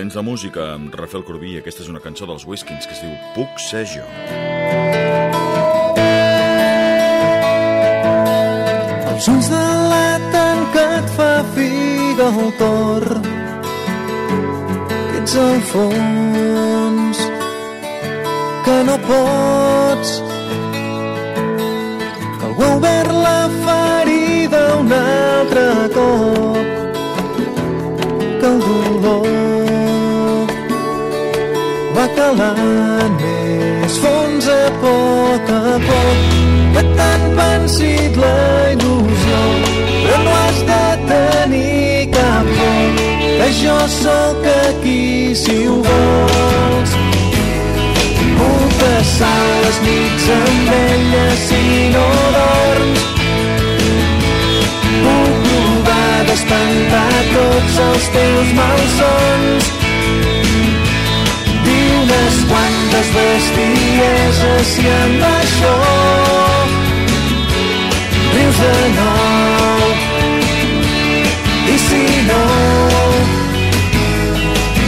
Temps de música amb Rafael Corbí. Aquesta és una cançó dels Whiskins que es diu Puc ser jo. Els ulls de l'atan que et fa figa el tor ets al fons que no pots que algú ha obert la ferida un altre cop calant més fons a poc a poc que t'han pensit la il·lusió. Però no has de tenir cap por que jo sóc aquí si ho vols. Puc passar les nits amb ella si no dorms. Puc provar d'espantar tots els teus malsons quantes bestieses si amb això rius de nou i si no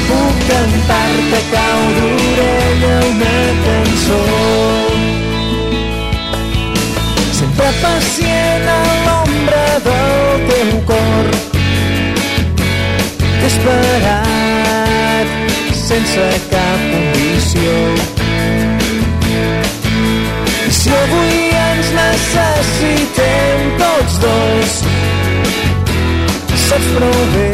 puc cantar-te cau d'orella una cançó. Sempre pacient a l'ombra del teu cor t'he esperat sense cap i si avui ens necessitem tots dos saps prou bé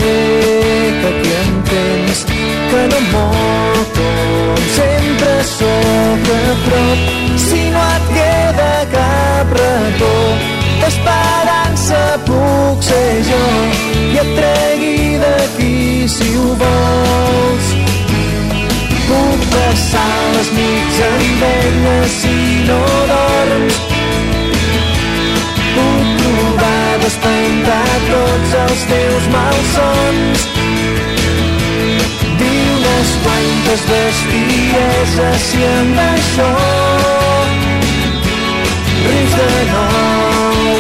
que aquí entens que no mor com sempre sóc a prop. Si no et queda cap racó d'esperança puc ser jo i et tregui d'aquí si ho vols passar les nits amb ella si no dorms puc provar d'espantar tots els teus malsons. Dir unes quantes bestieses si amb això rius de nou.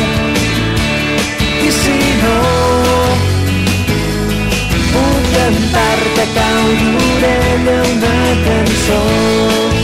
I si no cantar-te cau d'orella una cançó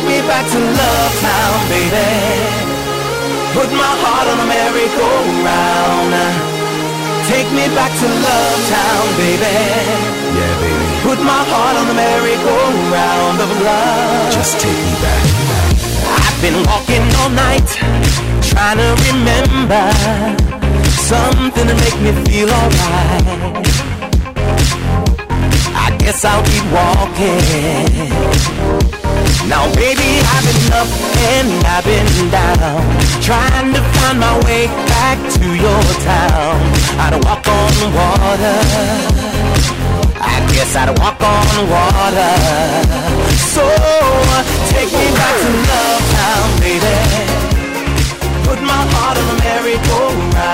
Take me back to Love Town, baby. Put my heart on a merry-go-round. Take me back to Love Town, baby. Yeah, baby. Put my heart on the merry-go-round of love. Just take me back. I've been walking all night, trying to remember something to make me feel alright. I guess I'll keep walking. Now, baby, I've been up and I've been down, trying to find my way back to your town. I'd walk on water. I guess I'd walk on water. So, take me back to Love Town, baby. Put my heart on the merry-go-round.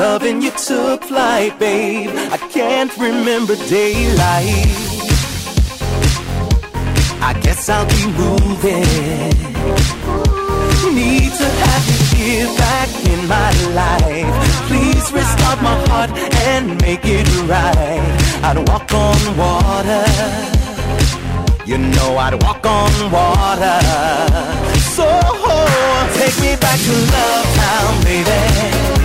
And you took flight, babe. I can't remember daylight. I guess I'll be moving. Need to have you here back in my life. Please restart my heart and make it right. I'd walk on water. You know I'd walk on water. So take me back to Love Town, baby.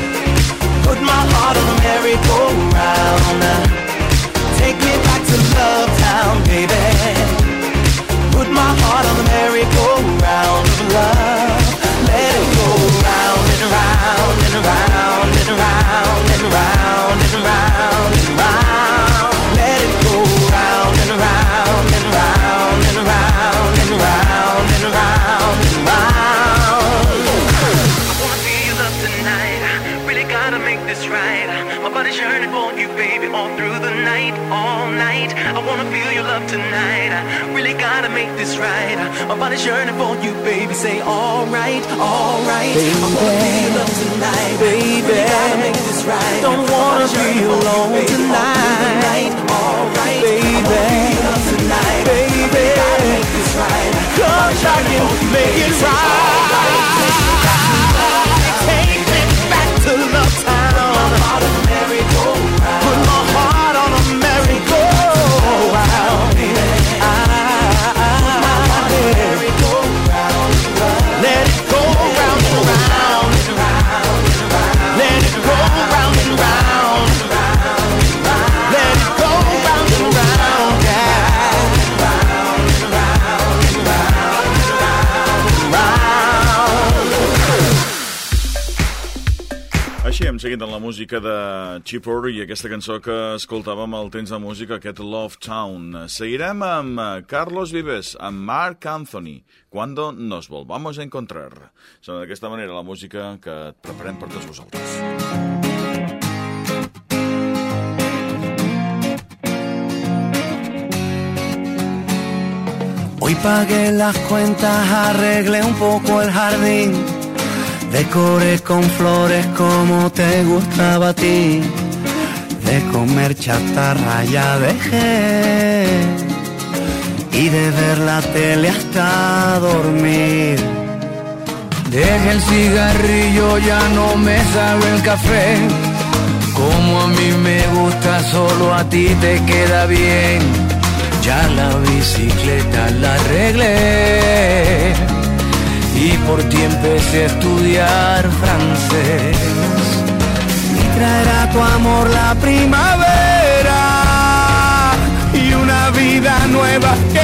Amb la música de Chipper i aquesta cançó que escoltàvem al temps de música, aquest Love Town. Seguirem amb Carlos Vives, amb Mark Anthony, Cuando nos volvamos a encontrar. Sona d'aquesta manera la música que preparem per tots vosaltres. Hoy pagué las cuentas, arreglé un poco el jardín, decoré con flores como te gustaba a ti, de comer chatarra ya dejé y de ver la tele hasta dormir. Deja el cigarrillo, ya no me sabe el café. Como a mí me gusta, solo a ti te queda bien. Ya la bicicleta la arreglé. Y por ti empecé a estudiar francés. y traerá tu amor la primavera y una vida nueva que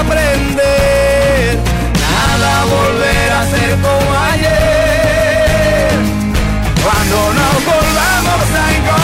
aprender. Nada volverá a ser como ayer. Cuando nos volvamos a encontrar,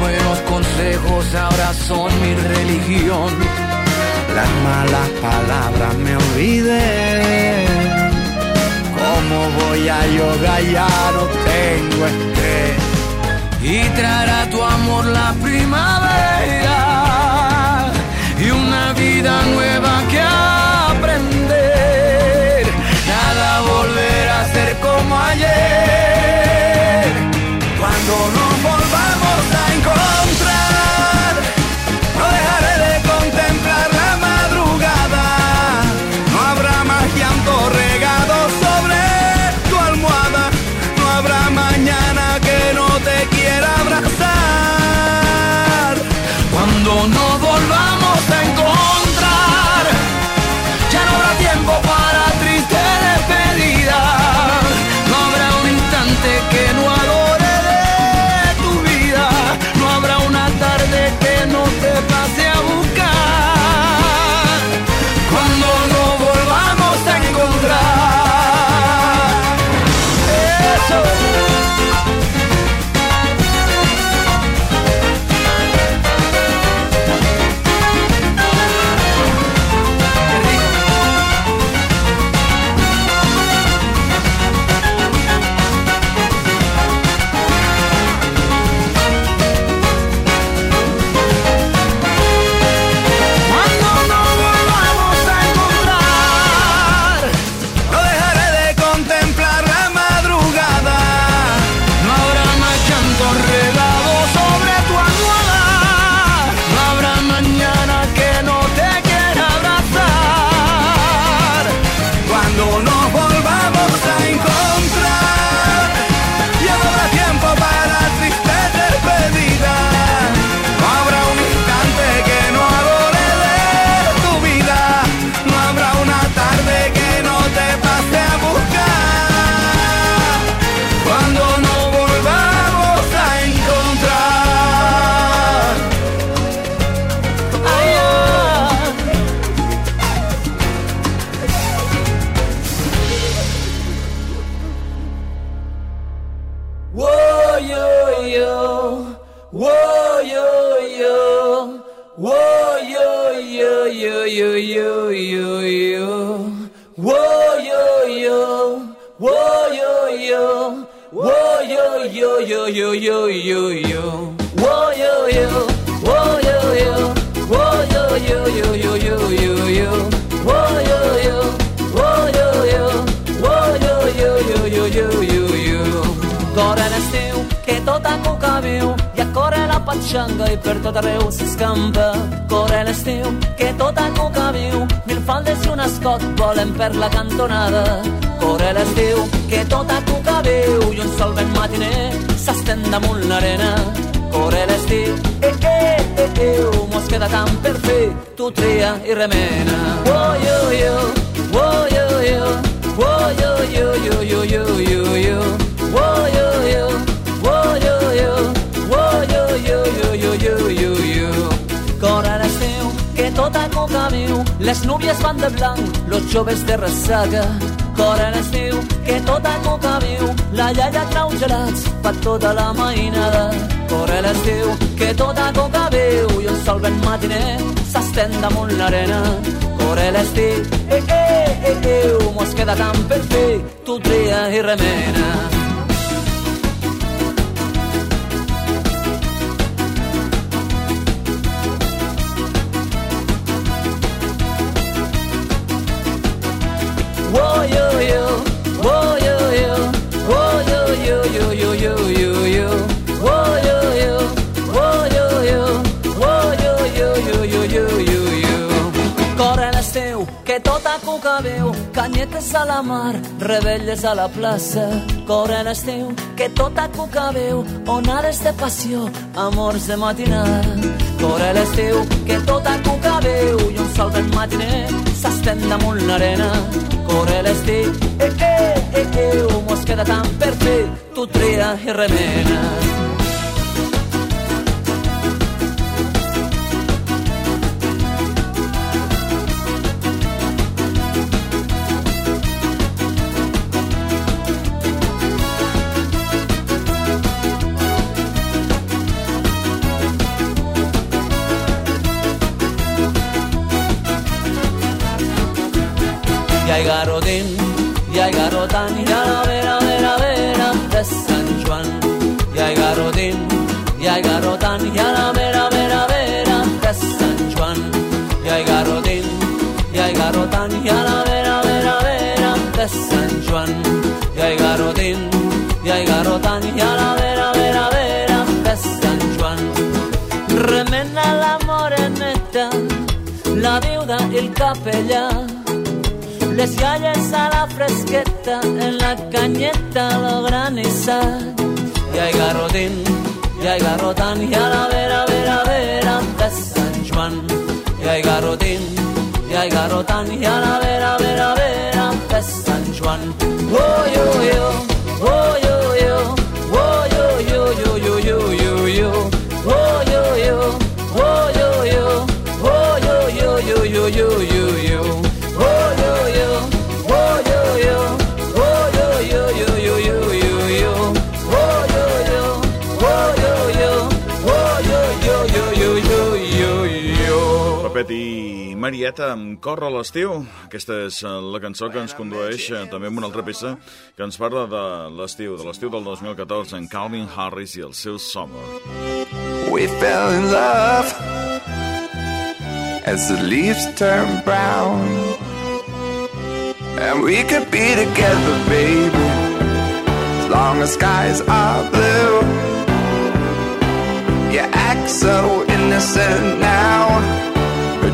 buenos consejos ahora son mi religión. Las malas palabras me olvidé. ¿Cómo voy a yoga? Ya no tengo estrés. Y traerá tu amor la primavera y una vida nueva que aprender. Nada volverá a ser como ayer. Cuando nos μόνο patxanga i per tot arreu s'escampa. Corre l'estiu que tot a cuca viu mil faldes i un escot volen per la cantonada. Corre l'estiu que tot a cuca viu i un sol ben matiner s'estén damunt l'arena. Corre l'estiu, eh, eh, eh, eh, mos queda tant per fer, tu tria i remena. Oh, yo, yo, oh, yo, yo, oh, yo, yo, yo, yo, yo, yo, yo. Whoa, yo, yo, whoa, yo, yo, whoa, yo, yo, yo, yo, yo, yo. Corre l'estiu, que tot a coca viu, les núvies van de blanc, los joves de ressaca. Corre l'estiu, que tot a coca viu, la iaia trau gelats per tota la mainada. Corre l'estiu, que tot a coca viu, i un sol ben matiner s'estén damunt l'arena. Corre l'estiu, eh, eh, eh, eh, mos queda tant per fer, tu tria i remena. A cuca veu, canyetes a la mar, rebelles a la plaça. Corre l'estiu, que tot a cuca veu, onades de passió, amors de matinada. Corre l'estiu, que tot a cuca veu, i un sol ben matiner s'estén damunt l'arena. Corre l'estiu, eh, eh, eh, eh, mos queda tant per fer, tu tria i remena. El capellà les iaies a la fresqueta, en la canyeta lo granissat. I hay garrotín, i hay garrotant, i a la vera, vera, vera de Sant Joan. I hay garrotín, i hay garrotant, i a la vera, vera, vera de Sant Joan. Oh, yo, yo, i Marieta amb Corre l'estiu. Aquesta és eh, la cançó que ens condueix eh, també amb una altra peça que ens parla de l'estiu, de l'estiu del 2014 en Calvin Harris i el seu Summer. We fell in love as the leaves turn brown. And we could be together, baby, as long as skies are blue. You act so innocent now,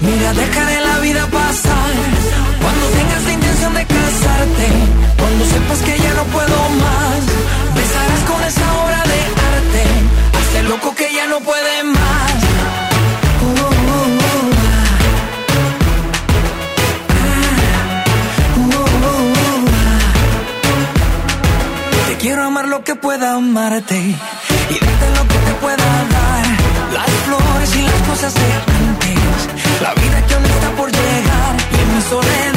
Mira, dejaré la vida pasar. Cuando tengas la intención de casarte, cuando sepas que ya no puedo más, besarás con esa obra de arte. Hace loco que ya no puede más. Te Quiero amar lo que pueda amarte y darte lo que te pueda dar, las flores y las cosas de la vida que aún está por llegar y.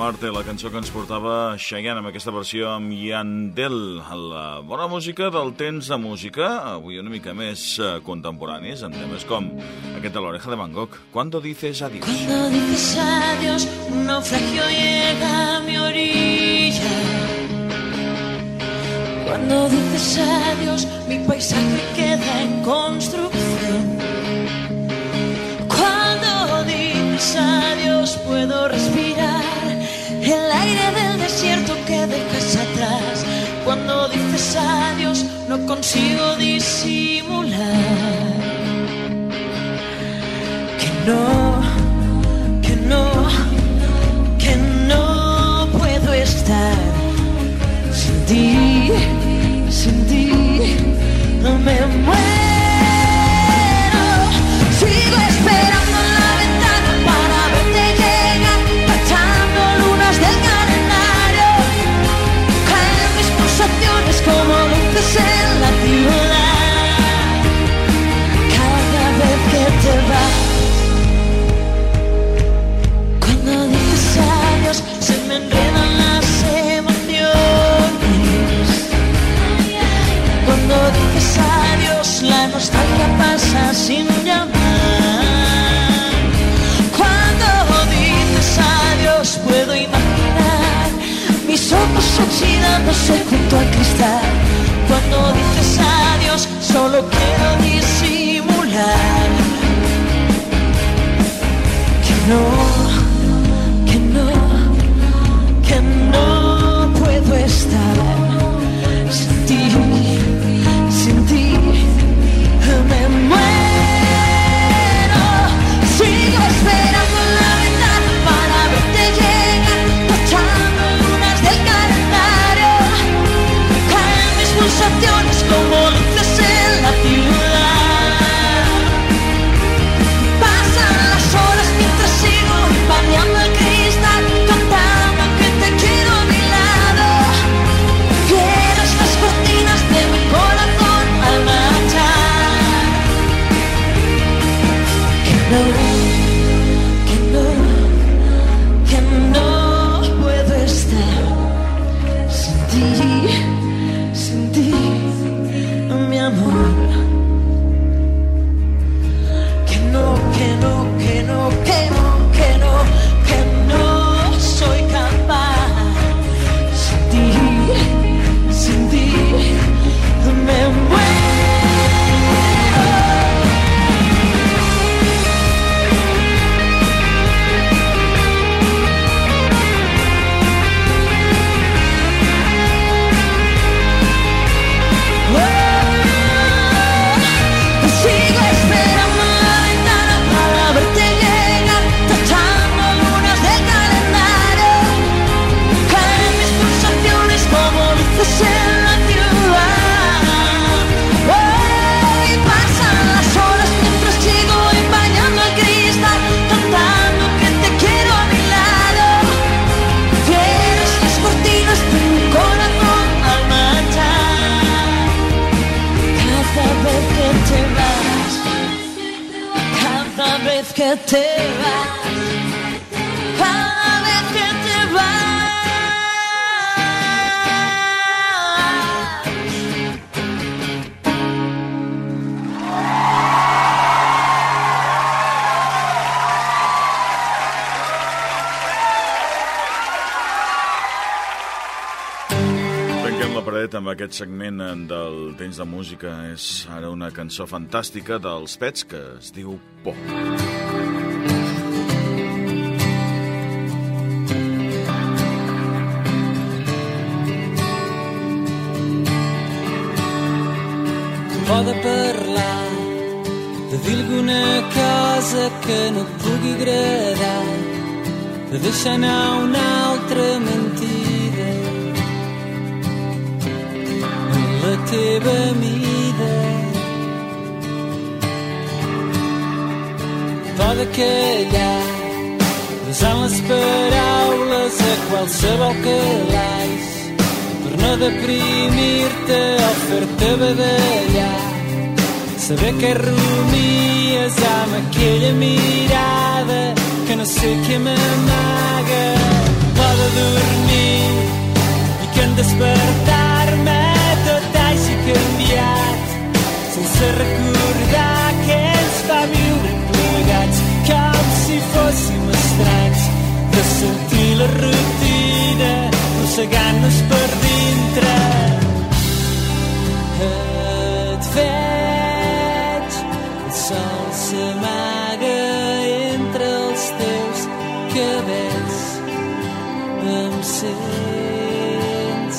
Marte, la cançó que ens portava Cheyenne amb aquesta versió amb Yandel, la bona música del temps de música, avui una mica més eh, contemporanis, en temes com aquest de l'oreja de Van Gogh. Cuando dices adiós? Cuando dices adiós, un naufragio llega a mi orilla. Cuando dices adiós, mi paisaje queda en construcción. Cuando dices adiós, puedo respirar el aire del desierto que dejas atrás. Cuando dices adiós, no consigo disimular que no, que no, que no puedo estar sin ti, sin ti, no me muero. Nostalgia pasa sin llamar. Cuando dices adiós puedo imaginar mis ojos oxidándose junto al cristal. Cuando dices adiós solo quiero disimular que no, vez que te vas, Paret amb aquest segment del temps de música. És ara una cançó fantàstica dels Pets que es diu Por. Por de parlar de dir alguna cosa que no pugui agradar de deixar anar una altra mentida teva mida por de callar usant les paraules a qualsevol calaix per no deprimir-te o fer-te badallar saber que rumies amb aquella mirada que no sé què m'amaga. Por de dormir i que en hagi canviat sense recordar que ens va viure plegats com si fóssim estranys de sentir la rutina rossegant-nos per dintre. Et veig el sol s'amaga entre els teus cabells. Em sents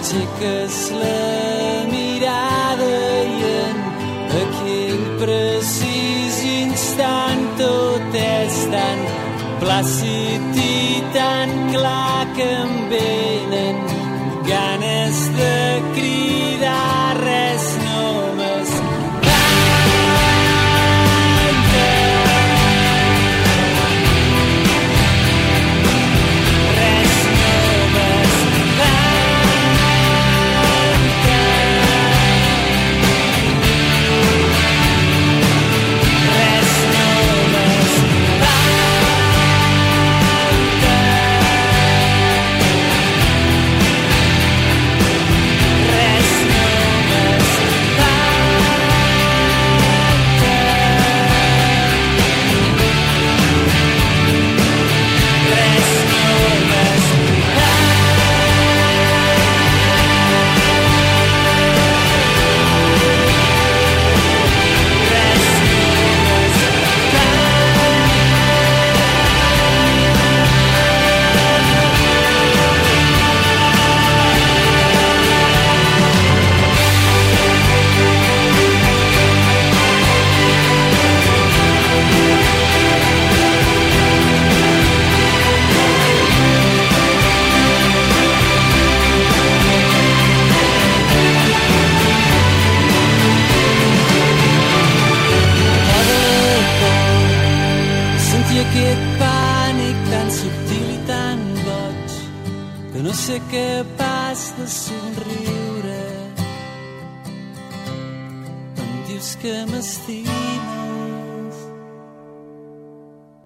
aixeques la dan Plasiti dan Klakembe